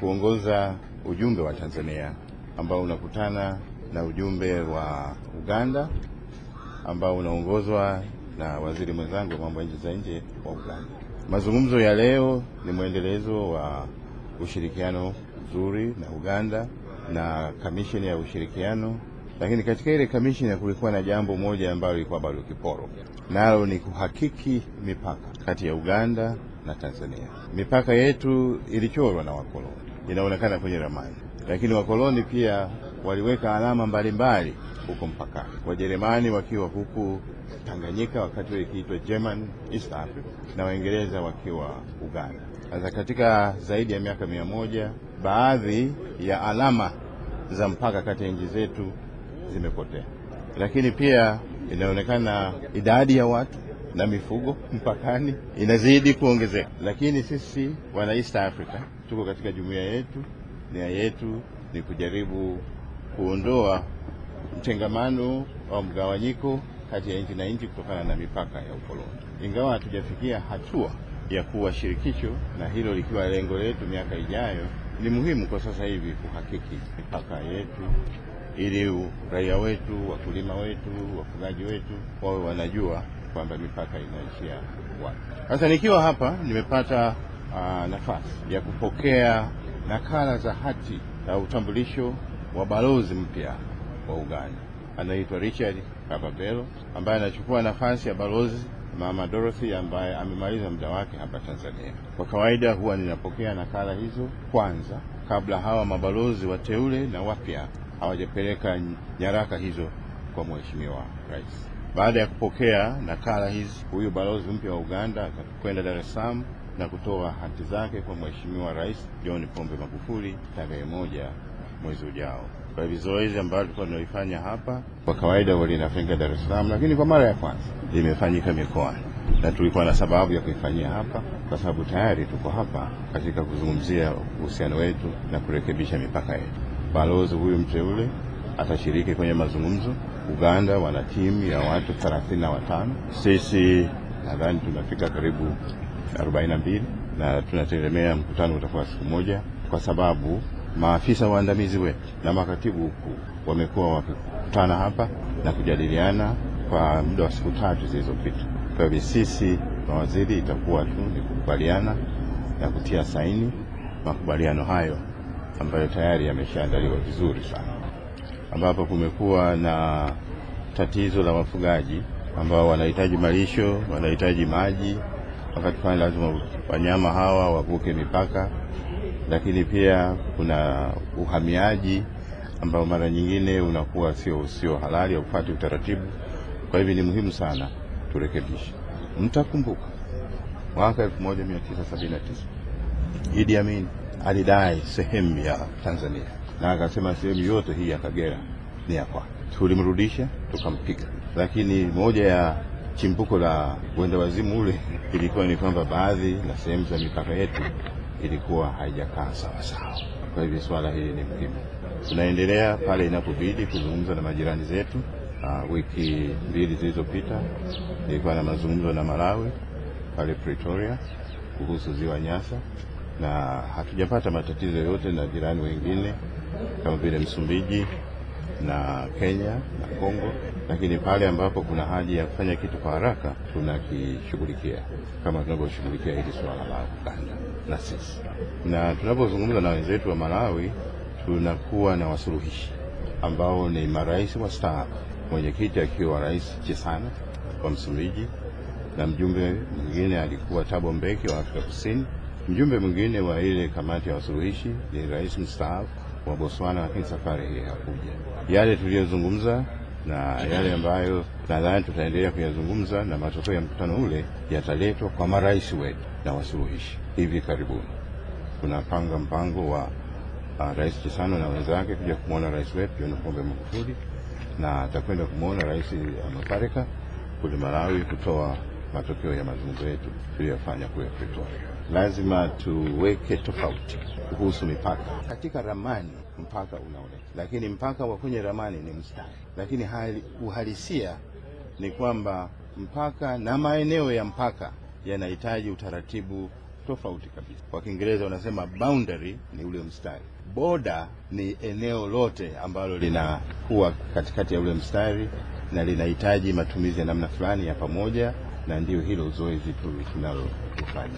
kuongoza ujumbe wa Tanzania ambao unakutana na ujumbe wa Uganda ambao unaongozwa na waziri mwenzangu wa mambo ya nchi za nje wa Uganda. Mazungumzo ya leo ni mwendelezo wa ushirikiano mzuri na Uganda na kamisheni ya ushirikiano, lakini katika ile kamisheni kulikuwa na jambo moja ambalo lilikuwa bado kiporo, nalo ni kuhakiki mipaka kati ya Uganda na Tanzania. Mipaka yetu ilichorwa na wakoloni, inaonekana kwenye ramani, lakini wakoloni pia waliweka alama mbalimbali huko mpakani, Wajerumani wakiwa huku Tanganyika wakati huo ikiitwa German East Africa na Waingereza wakiwa Uganda. Sasa katika zaidi ya miaka mia moja baadhi ya alama za mpaka kati ya nchi zetu zimepotea, lakini pia inaonekana idadi ya watu na mifugo mpakani inazidi kuongezeka. Lakini sisi wana East Africa tuko katika jumuiya yetu, nia yetu ni kujaribu kuondoa mtengamano au mgawanyiko kati ya nchi na nchi kutokana na mipaka ya ukoloni, ingawa hatujafikia hatua ya kuwa shirikisho, na hilo likiwa lengo letu miaka ijayo. Ni muhimu kwa sasa hivi kuhakiki mipaka yetu ili raia wetu, wakulima wetu, wafugaji wetu wawe wanajua kwamba mipaka inaishia wapi. Sasa nikiwa hapa nimepata uh, nafasi ya kupokea nakala za hati ya utambulisho wa balozi mpya wa Uganda, anaitwa Richard Kababelo ambaye anachukua nafasi ya balozi Mama Dorothy ambaye amemaliza muda wake hapa Tanzania. Kwa kawaida huwa ninapokea nakala hizo kwanza kabla hawa mabalozi wateule na wapya hawajapeleka nyaraka hizo kwa Mheshimiwa Rais. Baada ya kupokea nakala hizi, huyu balozi mpya wa Uganda akakwenda Dar es Salaam na kutoa hati zake kwa Mheshimiwa Rais John Pombe Magufuli tarehe moja mwezi ujao. Kwa hivyo zoezi ambalo tulikuwa tunalifanya hapa kwa kawaida linafanyika Dar es Salaam, lakini kwa mara ya kwanza limefanyika mikoani, na tulikuwa na sababu ya kuifanyia hapa kwa sababu tayari tuko hapa katika kuzungumzia uhusiano wetu na kurekebisha mipaka yetu. Balozi huyu mteule atashiriki kwenye mazungumzo. Uganda wana timu ya watu thelathini na watano. Sisi nadhani tunafika karibu arobaini na na tunategemea mkutano utakuwa siku moja, kwa sababu maafisa waandamizi wetu na makatibu huku wamekuwa wakikutana hapa na kujadiliana kwa muda wa siku tatu zilizopita. Kwa hivyo sisi mawaziri itakuwa tu ni kukubaliana na kutia saini makubaliano hayo ambayo tayari yameshaandaliwa vizuri sana, ambapo kumekuwa na tatizo la wafugaji ambao wanahitaji malisho, wanahitaji maji. Wakati fulani lazima wanyama hawa wavuke mipaka, lakini pia kuna uhamiaji ambao mara nyingine unakuwa sio sio halali au utaratibu. Kwa hivyo ni muhimu sana turekebishe. Mtakumbuka mwaka 1979 Idi Amin alidai sehemu ya Tanzania na akasema sehemu yote hii ya Kagera ni ya kwake. Tulimrudisha tukampiga, lakini moja ya chimbuko la uenda wazimu ule ilikuwa ni kwamba baadhi na sehemu za mipaka yetu ilikuwa haijakaa sawasawa. sawa. Kwa hivyo swala hili ni muhimu. Tunaendelea pale inapobidi kuzungumza na majirani zetu. Uh, wiki mbili zilizopita nilikuwa na mazungumzo na Malawi pale Pretoria kuhusu ziwa Nyasa na hatujapata matatizo yoyote na jirani wengine kama vile Msumbiji na Kenya na Kongo, lakini pale ambapo kuna haja ya kufanya kitu kwa haraka tunakishughulikia kama tunavyoshughulikia hili suala la Uganda na sisi. Na tunapozungumza na wenzetu wa Malawi, tunakuwa na wasuluhishi ambao ni marais wastaafu, mwenyekiti akiwa Rais Chisana wa Msumbiji na mjumbe mwingine alikuwa Thabo Mbeki wa Afrika Kusini. Mjumbe mwingine wa ile kamati ya wasuluhishi ni rais mstaafu wa Botswana, lakini safari hii hakuja. Yale tuliyozungumza na yale ambayo nadhani tutaendelea kuyazungumza na matokeo ya mkutano ule yataletwa kwa marais wetu na wasuluhishi hivi karibuni. Tunapanga mpango wa uh, Rais Chisano na wenzake kuja kumwona rais wetu John Pombe Magufuli, na atakwenda kumwona Rais Mutharika kule Malawi kutoa matokeo ya mazungumzo yetu tuliyofanya kule Pretoria. Lazima tuweke tofauti kuhusu mipaka. Katika ramani mpaka unaonekana, lakini mpaka wa kwenye ramani ni mstari, lakini hali, uhalisia ni kwamba mpaka na maeneo ya mpaka yanahitaji utaratibu tofauti kabisa. Kwa Kiingereza wanasema boundary ni ule mstari, boda ni eneo lote ambalo linakuwa katikati ya ule mstari na linahitaji matumizi ya namna fulani ya pamoja, na ndio hilo zoezi tunalofanya.